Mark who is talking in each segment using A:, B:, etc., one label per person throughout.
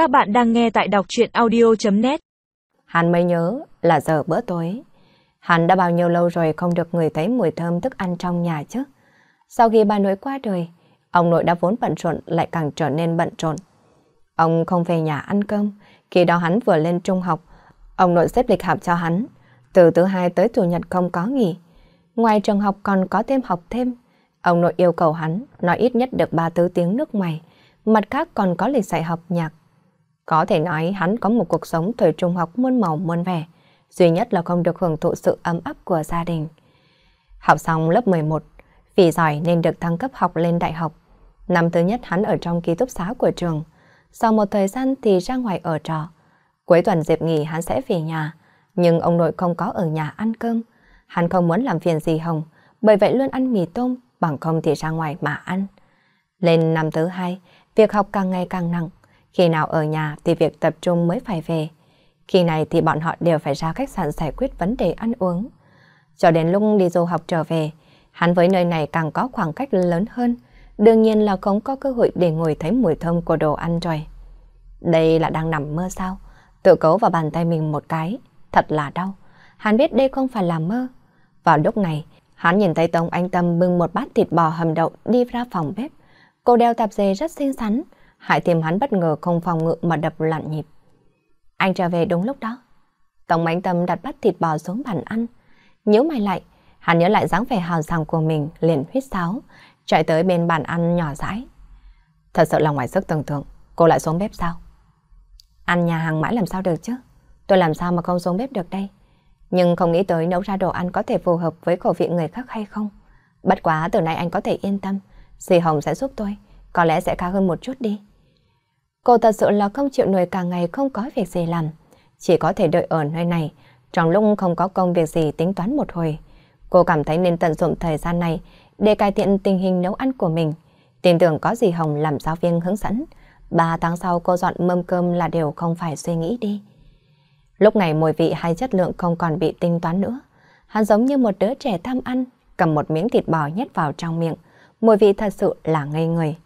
A: Các bạn đang nghe tại đọc chuyện audio.net
B: Hắn mới nhớ là giờ bữa tối. Hắn đã bao nhiêu lâu rồi không được người thấy mùi thơm thức ăn trong nhà chứ. Sau khi bà nội qua đời, ông nội đã vốn bận rộn lại càng trở nên bận rộn. Ông không về nhà ăn cơm, khi đó hắn vừa lên trung học, ông nội xếp lịch học cho hắn. Từ thứ hai tới chủ nhật không có nghỉ. Ngoài trường học còn có thêm học thêm. Ông nội yêu cầu hắn nói ít nhất được ba thứ tiếng nước ngoài, mặt khác còn có lịch dạy học nhạc. Có thể nói hắn có một cuộc sống thời trung học muôn màu muôn vẻ, duy nhất là không được hưởng thụ sự ấm áp của gia đình. Học xong lớp 11, vì giỏi nên được thăng cấp học lên đại học. Năm thứ nhất hắn ở trong ký túc xá của trường. Sau một thời gian thì ra ngoài ở trọ. Cuối tuần dịp nghỉ hắn sẽ về nhà, nhưng ông nội không có ở nhà ăn cơm. Hắn không muốn làm phiền gì Hồng, bởi vậy luôn ăn mì tôm, bằng không thì ra ngoài mà ăn. Lên năm thứ hai, việc học càng ngày càng nặng. Khi nào ở nhà thì việc tập trung mới phải về. Khi này thì bọn họ đều phải ra khách sạn giải quyết vấn đề ăn uống. Cho đến lúc đi du học trở về, hắn với nơi này càng có khoảng cách lớn hơn. Đương nhiên là không có cơ hội để ngồi thấy mùi thơm của đồ ăn rồi. Đây là đang nằm mơ sao? Tự cấu vào bàn tay mình một cái. Thật là đau. Hắn biết đây không phải là mơ. Vào lúc này, hắn nhìn thấy Tống Anh Tâm bưng một bát thịt bò hầm đậu đi ra phòng bếp. Cô đeo tạp dề rất xinh xắn, hại tìm hắn bất ngờ không phòng ngự mà đập loạn nhịp. Anh trở về đúng lúc đó. Tổng Mạnh Tâm đặt bát thịt bò xuống bàn ăn. Nhớ mày lại, hắn nhớ lại dáng vẻ hào sảng của mình, liền huyết sáo, chạy tới bên bàn ăn nhỏ rãi. Thật sự là ngoài sức tưởng tượng, cô lại xuống bếp sao? Ăn nhà hàng mãi làm sao được chứ? Tôi làm sao mà không xuống bếp được đây? Nhưng không nghĩ tới nấu ra đồ ăn có thể phù hợp với khẩu vị người khác hay không. Bất quá từ nay anh có thể yên tâm, dì Hồng sẽ giúp tôi, có lẽ sẽ khá hơn một chút đi. Cô thật sự là không chịu nổi cả ngày không có việc gì làm. Chỉ có thể đợi ở nơi này. Trong lúc không có công việc gì tính toán một hồi. Cô cảm thấy nên tận dụng thời gian này để cải thiện tình hình nấu ăn của mình. Tin tưởng có gì Hồng làm giáo viên hướng dẫn. Ba tháng sau cô dọn mâm cơm là điều không phải suy nghĩ đi. Lúc này mùi vị hay chất lượng không còn bị tính toán nữa. Hắn giống như một đứa trẻ tham ăn, cầm một miếng thịt bò nhét vào trong miệng. Mùi vị thật sự là ngây người.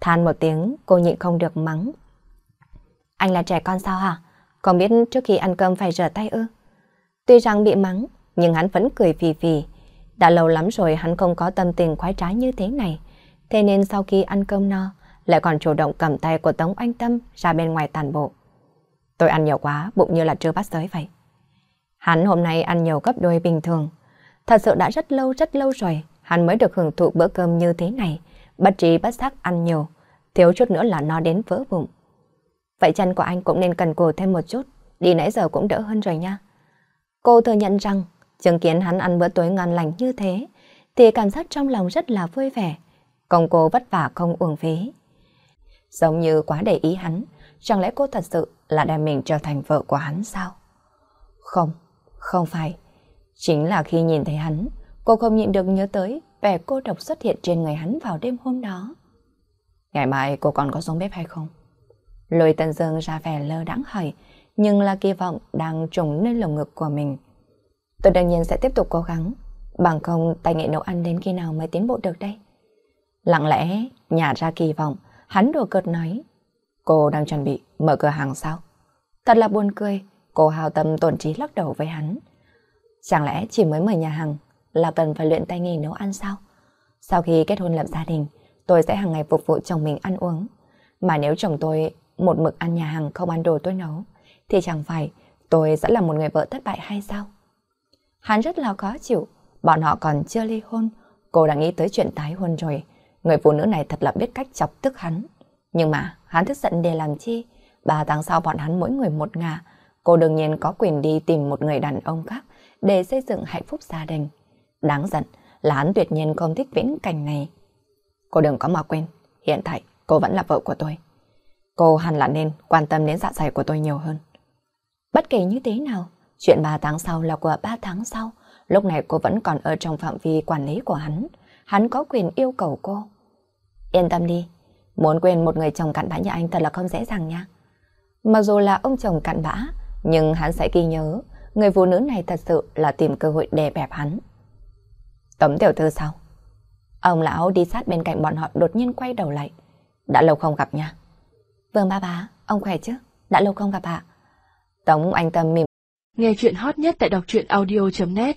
B: Than một tiếng, cô nhịn không được mắng. Anh là trẻ con sao hả? Còn biết trước khi ăn cơm phải rửa tay ư? Tuy rằng bị mắng, nhưng hắn vẫn cười phì phì. Đã lâu lắm rồi hắn không có tâm tình khoái trái như thế này. Thế nên sau khi ăn cơm no, lại còn chủ động cầm tay của Tống Anh Tâm ra bên ngoài tàn bộ. Tôi ăn nhiều quá, bụng như là chưa bắt giới vậy. Hắn hôm nay ăn nhiều gấp đôi bình thường. Thật sự đã rất lâu rất lâu rồi, hắn mới được hưởng thụ bữa cơm như thế này bất trí bất giác ăn nhiều, thiếu chút nữa là no đến vỡ bụng. Vậy chân của anh cũng nên cần cù thêm một chút, đi nãy giờ cũng đỡ hơn rồi nha. Cô thừa nhận rằng, chứng kiến hắn ăn bữa tối ngon lành như thế, thì cảm giác trong lòng rất là vui vẻ. Công cô vất vả không uổng phí. Giống như quá để ý hắn, chẳng lẽ cô thật sự là đem mình trở thành vợ của hắn sao? Không, không phải. Chính là khi nhìn thấy hắn, cô không nhịn được nhớ tới vẻ cô độc xuất hiện trên người hắn vào đêm hôm đó. Ngày mai cô còn có xuống bếp hay không? Lôi Tân Dương ra vẻ lơ đãng hỏi, nhưng là kỳ vọng đang trùng nơi lồng ngực của mình. Tôi đương nhiên sẽ tiếp tục cố gắng, bằng không tài nghệ nấu ăn đến khi nào mới tiến bộ được đây. Lặng lẽ, nhả ra kỳ vọng, hắn đùa cợt nói, cô đang chuẩn bị mở cửa hàng sao? Thật là buồn cười, cô hào tâm tổn trí lắc đầu với hắn. Chẳng lẽ chỉ mới mở nhà hàng là cần phải luyện tay nghề nấu ăn sao? Sau khi kết hôn lập gia đình, tôi sẽ hàng ngày phục vụ chồng mình ăn uống. Mà nếu chồng tôi một mực ăn nhà hàng không ăn đồ tôi nấu, thì chẳng phải tôi sẽ là một người vợ thất bại hay sao? Hắn rất là khó chịu, bọn họ còn chưa ly hôn, cô đã nghĩ tới chuyện tái hôn rồi. Người phụ nữ này thật là biết cách chọc tức hắn. Nhưng mà hắn tức giận để làm chi? Ba tháng sau bọn hắn mỗi người một ngả. Cô đương nhiên có quyền đi tìm một người đàn ông khác để xây dựng hạnh phúc gia đình. Đáng giận là hắn tuyệt nhiên không thích viễn cảnh này. Cô đừng có mà quên, hiện tại cô vẫn là vợ của tôi. Cô hẳn là nên quan tâm đến dạ dày của tôi nhiều hơn. Bất kể như thế nào, chuyện 3 tháng sau là của 3 tháng sau. Lúc này cô vẫn còn ở trong phạm vi quản lý của hắn. Hắn có quyền yêu cầu cô. Yên tâm đi, muốn quên một người chồng cặn bã như anh thật là không dễ dàng nha. Mặc dù là ông chồng cặn bã, nhưng hắn sẽ ghi nhớ người phụ nữ này thật sự là tìm cơ hội đè bẹp hắn. Tống tiểu thư sao? Ông lão đi sát bên cạnh bọn họ đột nhiên quay đầu lại. Đã lâu không gặp nha. Vương ba bá, ông khỏe chứ? Đã lâu không gặp ạ. Tống anh Tâm mỉm.
A: Nghe chuyện hot nhất tại đọc truyện audio.net